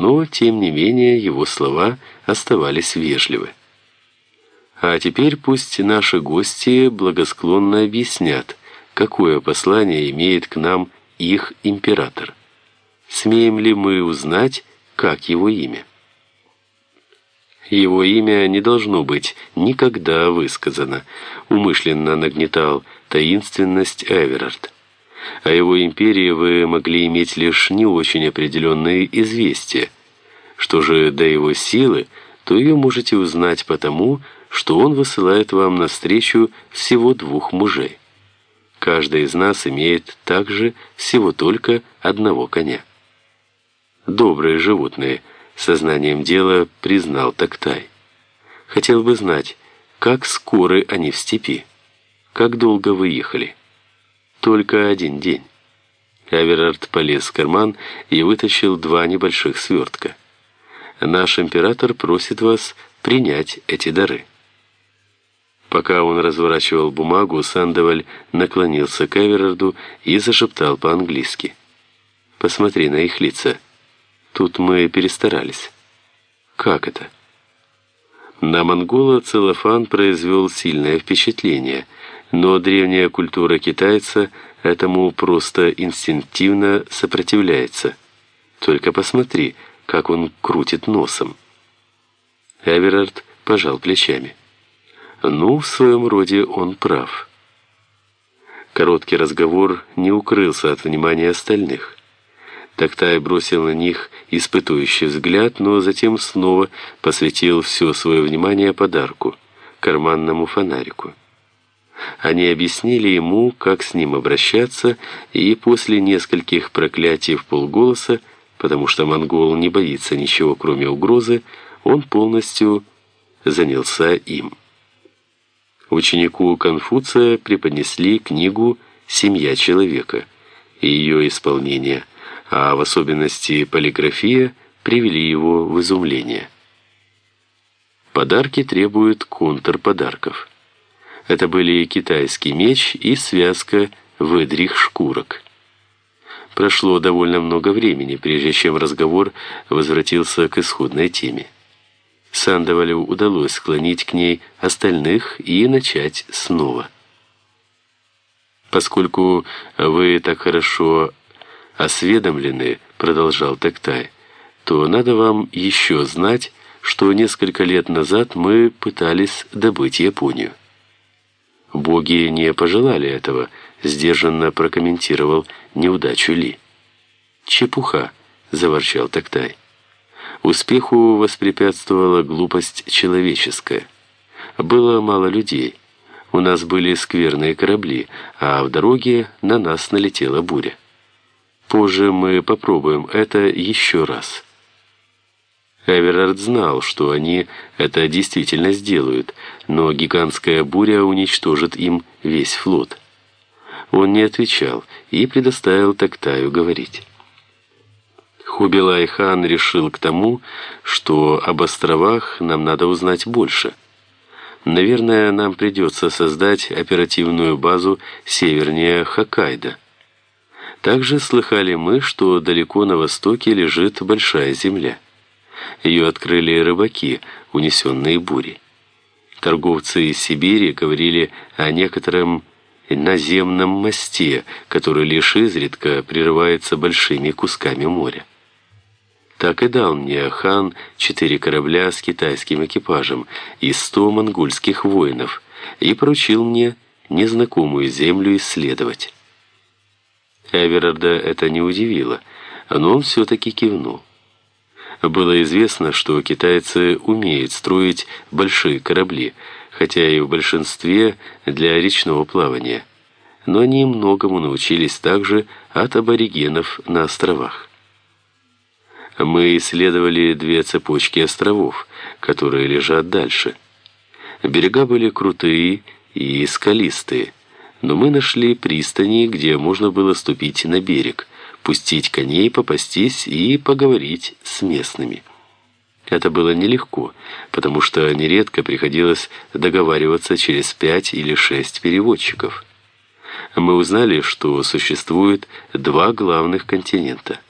но, тем не менее, его слова оставались вежливы. А теперь пусть наши гости благосклонно объяснят, какое послание имеет к нам их император. Смеем ли мы узнать, как его имя? Его имя не должно быть никогда высказано, умышленно нагнетал таинственность Эверард. О его империи вы могли иметь лишь не очень определенные известия. Что же до его силы, то ее можете узнать потому, что он высылает вам навстречу всего двух мужей. Каждый из нас имеет также всего только одного коня. Добрые животные – сознанием дела признал Тактай. Хотел бы знать, как скоро они в степи, как долго вы ехали. Только один день. Аверард полез в карман и вытащил два небольших свертка. Наш император просит вас принять эти дары. Пока он разворачивал бумагу, Сандоваль наклонился к Эверарду и зашептал по-английски. «Посмотри на их лица». Тут мы перестарались. Как это? На монгола целлофан произвел сильное впечатление, но древняя культура китайца этому просто инстинктивно сопротивляется. Только посмотри, как он крутит носом. Эверард пожал плечами. Ну, в своем роде он прав. Короткий разговор не укрылся от внимания остальных. Тактай бросил на них испытующий взгляд, но затем снова посвятил все свое внимание подарку – карманному фонарику. Они объяснили ему, как с ним обращаться, и после нескольких проклятий в полголоса, потому что монгол не боится ничего, кроме угрозы, он полностью занялся им. Ученику Конфуция преподнесли книгу «Семья человека» и ее исполнение – а в особенности полиграфия, привели его в изумление. Подарки требуют контрподарков. Это были китайский меч и связка выдрих шкурок. Прошло довольно много времени, прежде чем разговор возвратился к исходной теме. Сандовалю удалось склонить к ней остальных и начать снова. Поскольку вы так хорошо осведомлены, продолжал Тактай, то надо вам еще знать, что несколько лет назад мы пытались добыть Японию. Боги не пожелали этого, сдержанно прокомментировал неудачу Ли. Чепуха, заворчал Тактай. Успеху воспрепятствовала глупость человеческая. Было мало людей. У нас были скверные корабли, а в дороге на нас налетела буря. Позже мы попробуем это еще раз. Эверард знал, что они это действительно сделают, но гигантская буря уничтожит им весь флот. Он не отвечал и предоставил Тактаю говорить. Хубилай-хан решил к тому, что об островах нам надо узнать больше. Наверное, нам придется создать оперативную базу севернее Хоккайдо. Также слыхали мы, что далеко на востоке лежит большая земля. Ее открыли рыбаки, унесенные бурей. Торговцы из Сибири говорили о некотором наземном мосте, который лишь изредка прерывается большими кусками моря. Так и дал мне хан четыре корабля с китайским экипажем и сто монгольских воинов и поручил мне незнакомую землю исследовать. Эверарда это не удивило, но он все-таки кивнул. Было известно, что китайцы умеют строить большие корабли, хотя и в большинстве для речного плавания. Но они многому научились также от аборигенов на островах. Мы исследовали две цепочки островов, которые лежат дальше. Берега были крутые и скалистые, но мы нашли пристани, где можно было ступить на берег, пустить коней, попастись и поговорить с местными. Это было нелегко, потому что нередко приходилось договариваться через пять или шесть переводчиков. Мы узнали, что существует два главных континента.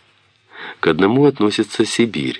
К одному относится Сибирь.